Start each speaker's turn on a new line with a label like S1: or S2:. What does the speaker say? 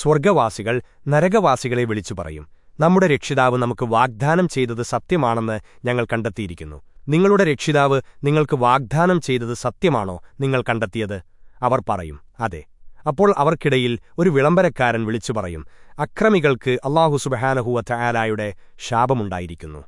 S1: സ്വർഗവാസികൾ നരകവാസികളെ വിളിച്ചു പറയും. നമ്മുടെ രക്ഷിതാവ് നമുക്ക് വാഗ്ദാനം ചെയ്തത് സത്യമാണെന്ന് ഞങ്ങൾ കണ്ടെത്തിയിരിക്കുന്നു. നിങ്ങളുടെ രക്ഷിതാവ് നിങ്ങൾക്ക് വാഗ്ദാനം ചെയ്തത് സത്യമാണോ നിങ്ങൾ കണ്ടെത്തിയത്? അവർ പറയും അതെ. അപ്പോൾ അവർക്കിടയിൽ ഒരു വിളംബരക്കാരൻ വിളിച്ചു പറയും അക്രമികൾക്ക് അള്ളാഹു സുബഹാനഹുവ ചായാലായുടെ ശാപമുണ്ടായിരിക്കുന്നു.